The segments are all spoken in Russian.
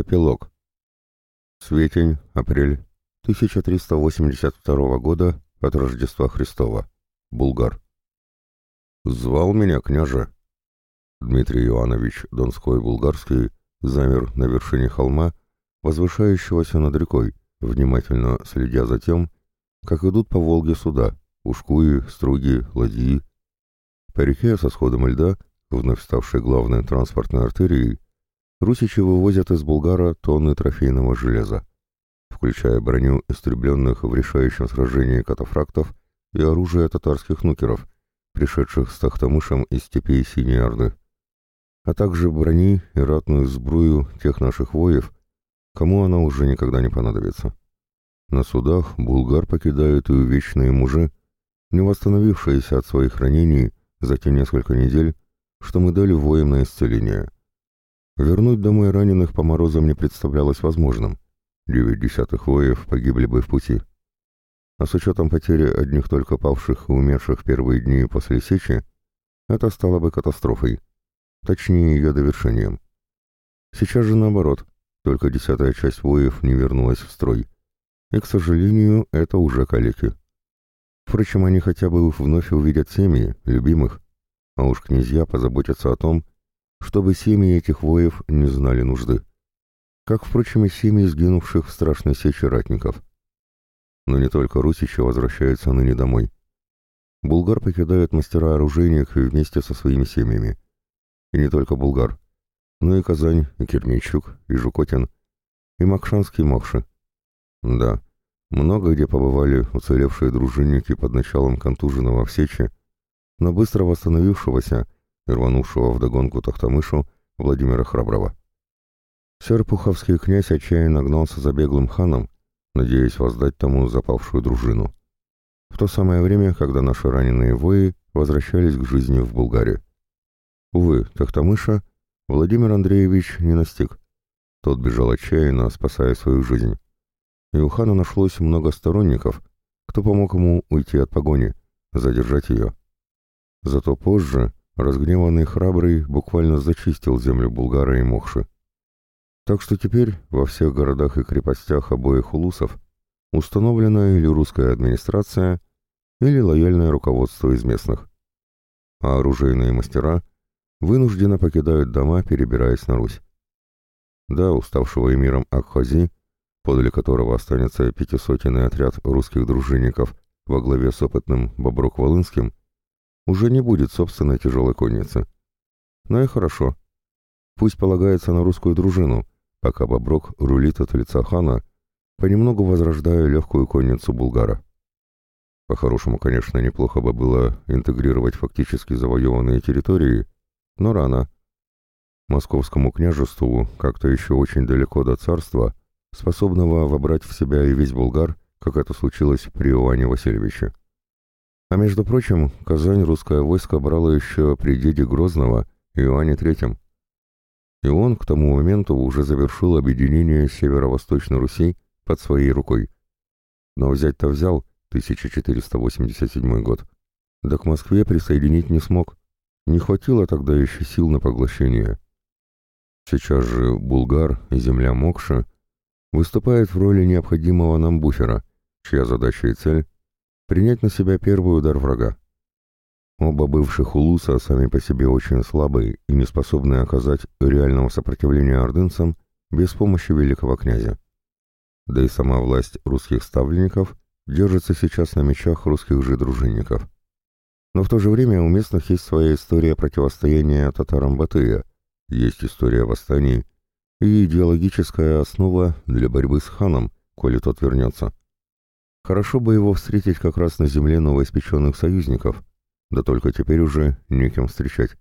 Эпилог. Светень, апрель 1382 года от Рождества Христова. Булгар. «Звал меня, княже?» Дмитрий Иванович Донской-Булгарский замер на вершине холма, возвышающегося над рекой, внимательно следя за тем, как идут по Волге суда, ушкуи, струги, ладьи. По реке со сходом льда, вновь ставшей главной транспортной артерией, русичи вывозят из Булгара тонны трофейного железа, включая броню истребленных в решающем сражении катафрактов и оружие татарских нукеров, пришедших с Тахтамышем из степей Синей Орды, а также брони и ратную сбрую тех наших воев, кому она уже никогда не понадобится. На судах булгар покидают и увечные мужи, не восстановившиеся от своих ранений за те несколько недель, что мы дали на исцеление. Вернуть домой раненых по морозам не представлялось возможным. Девять десятых воев погибли бы в пути. А с учетом потери одних только павших и умерших первые дни после сечи, это стало бы катастрофой, точнее ее довершением. Сейчас же наоборот, только десятая часть воев не вернулась в строй. И, к сожалению, это уже калеки. Впрочем, они хотя бы вновь увидят семьи, любимых, а уж князья позаботятся о том, чтобы семьи этих воев не знали нужды. Как, впрочем, и семьи сгинувших в страшной сече ратников. Но не только русичи возвращаются ныне домой. Булгар покидает мастера-оружейник вместе со своими семьями. И не только Булгар, но и Казань, и Кермейчук, и Жукотин, и Макшанский Мокши. Да, много где побывали уцелевшие дружинники под началом контуженного в Сечи, но быстро восстановившегося рванувшего вдогонку Тахтамышу Владимира Храброго. Серпуховский князь отчаянно гнался за беглым ханом, надеясь воздать тому запавшую дружину. В то самое время, когда наши раненые вои возвращались к жизни в Булгарии. Увы, Тахтамыша Владимир Андреевич не настиг. Тот бежал отчаянно, спасая свою жизнь и у хана нашлось много сторонников, кто помог ему уйти от погони, задержать ее. Зато позже разгневанный храбрый буквально зачистил землю Булгара и Мохши. Так что теперь во всех городах и крепостях обоих улусов установлена или русская администрация, или лояльное руководство из местных. А оружейные мастера вынужденно покидают дома, перебираясь на Русь. Да, уставшего эмиром Акхази подле которого останется пятисотенный отряд русских дружинников во главе с опытным Боброк-Волынским, уже не будет собственной тяжелой конницы. Но и хорошо. Пусть полагается на русскую дружину, пока Боброк рулит от лица хана, понемногу возрождая легкую конницу Булгара. По-хорошему, конечно, неплохо бы было интегрировать фактически завоеванные территории, но рано. Московскому княжеству как-то еще очень далеко до царства, способного вобрать в себя и весь Булгар, как это случилось при Иоанне Васильевиче. А между прочим, Казань русское войско брало еще при деде Грозного Иоанне III. И он к тому моменту уже завершил объединение северо-восточной Руси под своей рукой. Но взять-то взял 1487 год. Да к Москве присоединить не смог. Не хватило тогда еще сил на поглощение. Сейчас же Булгар и земля Мокша выступает в роли необходимого нам буфера, чья задача и цель — принять на себя первый удар врага. Оба бывших улуса сами по себе очень слабые и не способны оказать реального сопротивления ордынцам без помощи великого князя. Да и сама власть русских ставленников держится сейчас на мечах русских же дружинников. Но в то же время у местных есть своя история противостояния татарам Батыя, есть история восстаний, и идеологическая основа для борьбы с ханом, коли тот вернется. Хорошо бы его встретить как раз на земле новоиспеченных союзников, да только теперь уже некем встречать.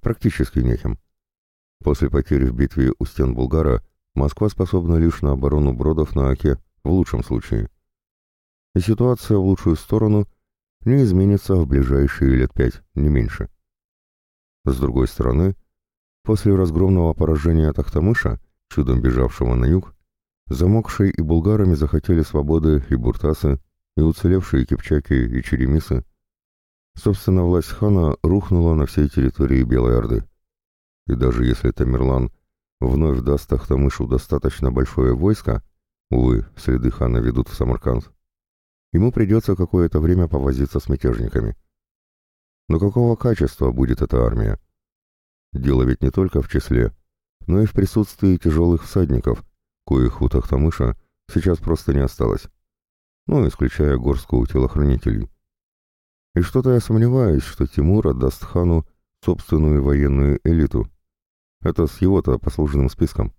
Практически некем. После потери в битве у стен Булгара Москва способна лишь на оборону бродов на Оке, в лучшем случае. И ситуация в лучшую сторону не изменится в ближайшие лет пять, не меньше. С другой стороны, После разгромного поражения Тахтамыша, чудом бежавшего на юг, замокшие и булгарами захотели свободы и буртасы, и уцелевшие кипчаки и черемисы. Собственно, власть хана рухнула на всей территории Белой Орды. И даже если Тамерлан вновь даст Тахтамышу достаточно большое войско, увы, следы хана ведут в Самарканд, ему придется какое-то время повозиться с мятежниками. Но какого качества будет эта армия? Дело ведь не только в числе, но и в присутствии тяжелых всадников, коих у Тахтамыша сейчас просто не осталось. Ну, исключая горстку телохранителей. И что-то я сомневаюсь, что Тимур отдаст хану собственную военную элиту. Это с его-то послужным списком.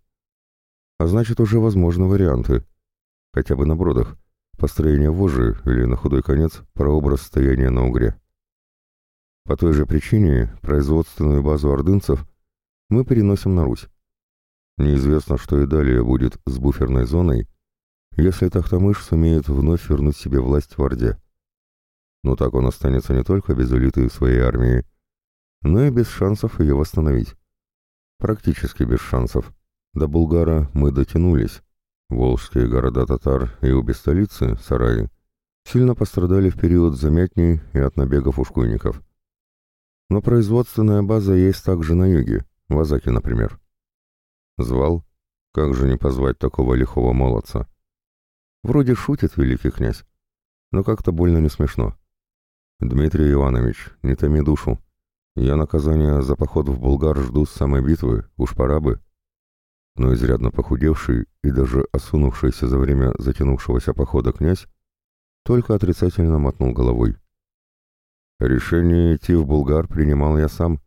А значит, уже возможны варианты. Хотя бы на бродах. Построение вожжи или, на худой конец, прообраз стояния на угре. По той же причине производственную базу ордынцев мы переносим на Русь. Неизвестно, что и далее будет с буферной зоной, если Тахтамыш сумеет вновь вернуть себе власть в Орде. Но так он останется не только без элиты своей армии, но и без шансов ее восстановить. Практически без шансов. До Булгара мы дотянулись. Волжские города татар и обе столицы, Сараи, сильно пострадали в период замятней и от набегов ушкуйников. Но производственная база есть также на юге, в Азаке, например. Звал? Как же не позвать такого лихого молодца? Вроде шутит великий князь, но как-то больно не смешно. Дмитрий Иванович, не томи душу. Я наказания за поход в Булгар жду с самой битвы, уж пора бы. Но изрядно похудевший и даже осунувшийся за время затянувшегося похода князь только отрицательно мотнул головой. Решение идти в Булгар принимал я сам,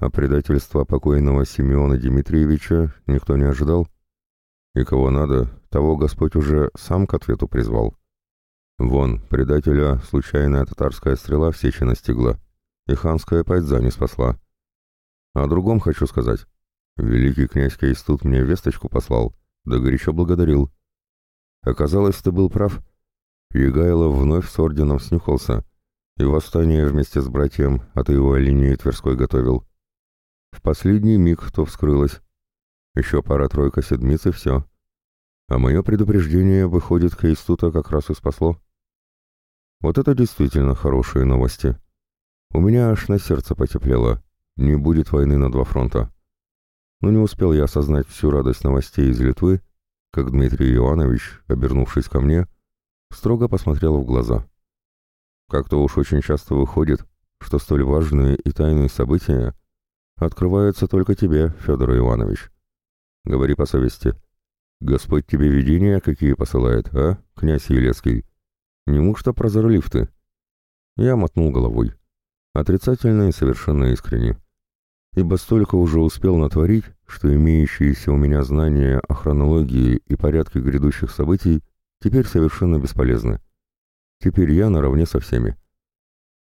а предательства покойного Симеона Дмитриевича никто не ожидал. И кого надо, того Господь уже сам к ответу призвал. Вон, предателя случайная татарская стрела в сечи настигла и ханская пайдза не спасла. О другом хочу сказать. Великий князь Кейстут мне весточку послал, да горячо благодарил. Оказалось, ты был прав. Егайлов вновь с орденом снюхался, и восстание вместе с братьем от его линии Тверской готовил. В последний миг то вскрылось. Еще пара-тройка седмиц и все. А мое предупреждение, выходит, Кейстута как раз и спасло. Вот это действительно хорошие новости. У меня аж на сердце потеплело. Не будет войны на два фронта. Но не успел я осознать всю радость новостей из Литвы, как Дмитрий Иванович, обернувшись ко мне, строго посмотрел в глаза. Как-то уж очень часто выходит, что столь важные и тайные события открываются только тебе, Федор Иванович. Говори по совести. Господь тебе видения какие посылает, а, князь Елецкий? Неужто прозорлив ты? Я мотнул головой. Отрицательно и совершенно искренне. Ибо столько уже успел натворить, что имеющиеся у меня знания о хронологии и порядке грядущих событий теперь совершенно бесполезны. Теперь я наравне со всеми.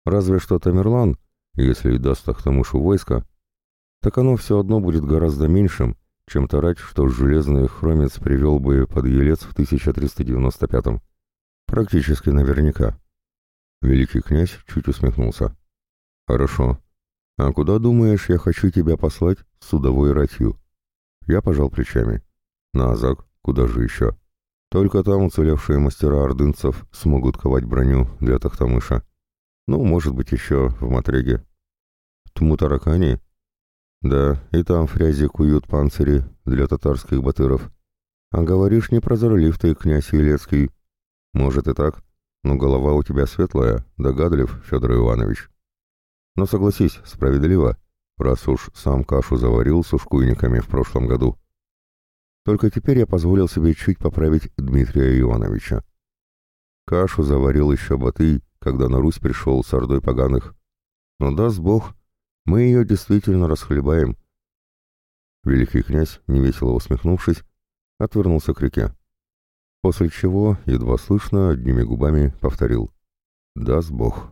Разве что Тамерлан, если и даст Ахтамышу войско, так оно все одно будет гораздо меньшим, чем тарать, что железный хромец привел бы под Елец в 1395-м. Практически наверняка. Великий князь чуть усмехнулся. «Хорошо. А куда, думаешь, я хочу тебя послать с судовой ратью?» Я пожал плечами. «На Азак? Куда же еще? Только там уцелевшие мастера ордынцев смогут ковать броню для Тахтамыша. Ну, может быть, еще в Матреге. Тмутаракани? Да, и там фрязи куют панцири для татарских батыров. А говоришь, не прозорлив ты, князь Елецкий. Может и так, но голова у тебя светлая, догадлив, Федор Иванович. Но согласись, справедливо, раз уж сам кашу заварил с ушкуйниками в прошлом году. Только теперь я позволил себе чуть поправить Дмитрия Ивановича. Кашу заварил еще Батый, когда на Русь пришел с ордой поганых. Но даст Бог, мы ее действительно расхлебаем. Великий князь, невесело усмехнувшись, отвернулся к реке. После чего, едва слышно, одними губами повторил «Даст Бог».